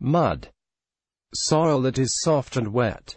Mud. Soil that is soft and wet.